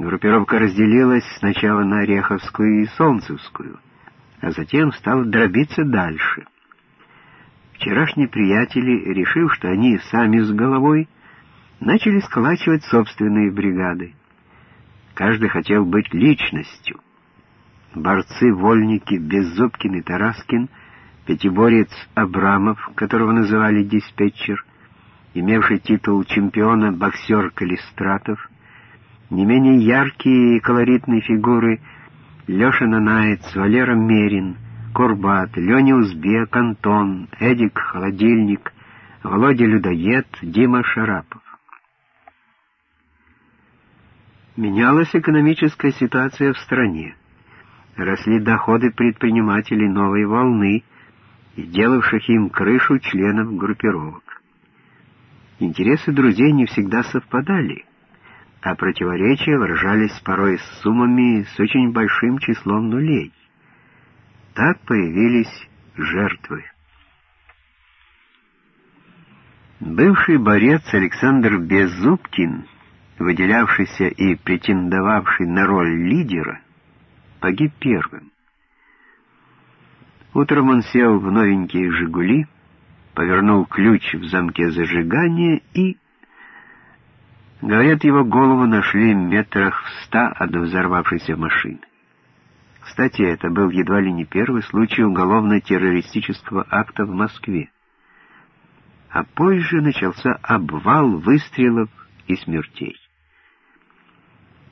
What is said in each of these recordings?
Группировка разделилась сначала на Ореховскую и Солнцевскую, а затем стала дробиться дальше. Вчерашние приятели, решив, что они сами с головой, начали сколачивать собственные бригады. Каждый хотел быть личностью. Борцы-вольники Беззубкин и Тараскин, пятиборец Абрамов, которого называли диспетчер, имевший титул чемпиона боксер Калистратов, не менее яркие и колоритные фигуры Леша Нанаец, Валера Мерин, Курбат, Леня Узбек, Антон, Эдик Холодильник, Володя Людоед, Дима Шарапов. Менялась экономическая ситуация в стране. Росли доходы предпринимателей новой волны и делавших им крышу членов группировок. Интересы друзей не всегда совпадали, а противоречия выражались порой с суммами с очень большим числом нулей. Так появились жертвы. Бывший борец Александр Беззубкин, выделявшийся и претендовавший на роль лидера, погиб первым. Утром он сел в новенькие «Жигули», повернул ключ в замке зажигания и... Говорят, его голову нашли метрах в ста от взорвавшейся машины. Кстати, это был едва ли не первый случай уголовно-террористического акта в Москве. А позже начался обвал выстрелов и смертей.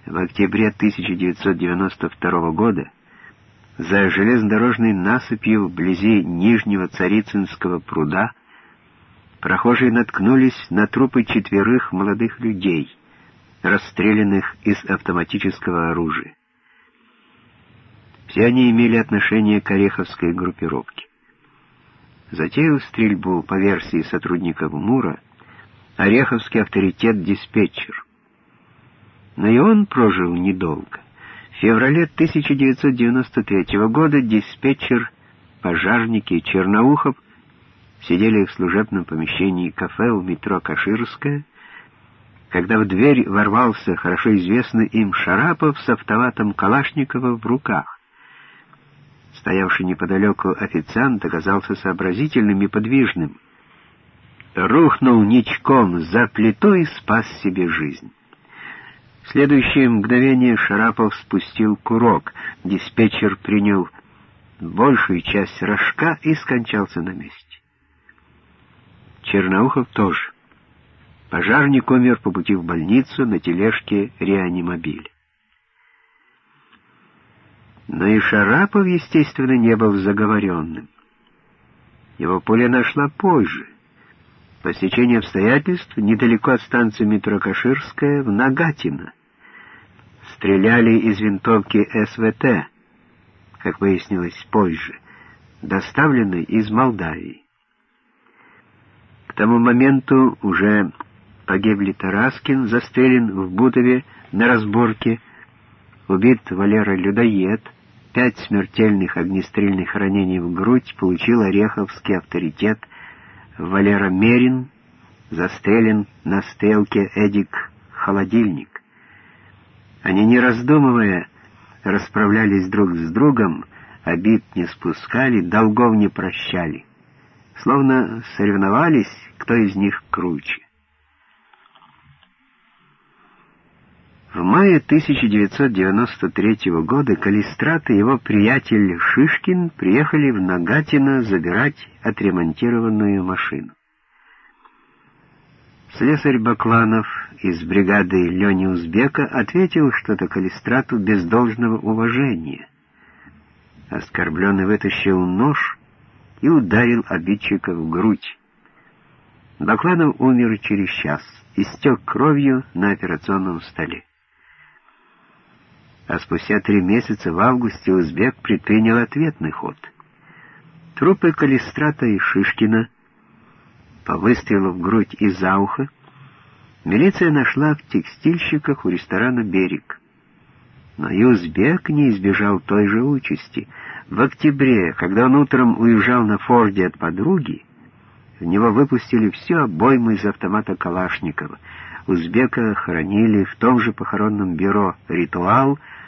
В октябре 1992 года за железнодорожной насыпью вблизи Нижнего Царицынского пруда прохожие наткнулись на трупы четверых молодых людей, расстрелянных из автоматического оружия. Все они имели отношение к Ореховской группировке. Затеял стрельбу по версии сотрудников МУРа Ореховский авторитет-диспетчер. Но и он прожил недолго. В феврале 1993 года диспетчер, пожарники Черноухов сидели в служебном помещении кафе у метро Каширская, когда в дверь ворвался хорошо известный им Шарапов с автоматом Калашникова в руках. Стоявший неподалеку официант оказался сообразительным и подвижным. Рухнул ничком за плиту и спас себе жизнь. В следующее мгновение Шарапов спустил курок. Диспетчер принял большую часть рожка и скончался на месте. Черноухов тоже. Пожарник умер по пути в больницу на тележке реанимобиля. Но и Шарапов, естественно, не был заговоренным. Его пуля нашла позже, по стечению обстоятельств, недалеко от станции метро Каширская, в Нагатино стреляли из винтовки СВТ, как выяснилось позже, доставленной из Молдавии. Тому моменту уже погибли Тараскин, застрелен в Бутове на разборке, убит Валера Людоед, пять смертельных огнестрельных ранений в грудь получил Ореховский авторитет Валера Мерин, застрелен на стрелке Эдик Холодильник. Они, не раздумывая, расправлялись друг с другом, обид не спускали, долгов не прощали. Словно соревновались, кто из них круче. В мае 1993 года Калистрат и его приятель Шишкин приехали в Нагатино забирать отремонтированную машину. Слесарь Бакланов из бригады Лени Узбека ответил что-то Калистрату без должного уважения. Оскорбленный вытащил нож и ударил обидчика в грудь. Бакланов умер через час, истек кровью на операционном столе. А спустя три месяца в августе Узбек предпринял ответный ход. Трупы Калистрата и Шишкина — по выстрелу в грудь и за ухо, милиция нашла в текстильщиках у ресторана «Берег». Но и узбек не избежал той же участи. В октябре, когда он утром уезжал на Форде от подруги, в него выпустили всю обойму из автомата Калашникова. узбека хоронили в том же похоронном бюро «Ритуал»,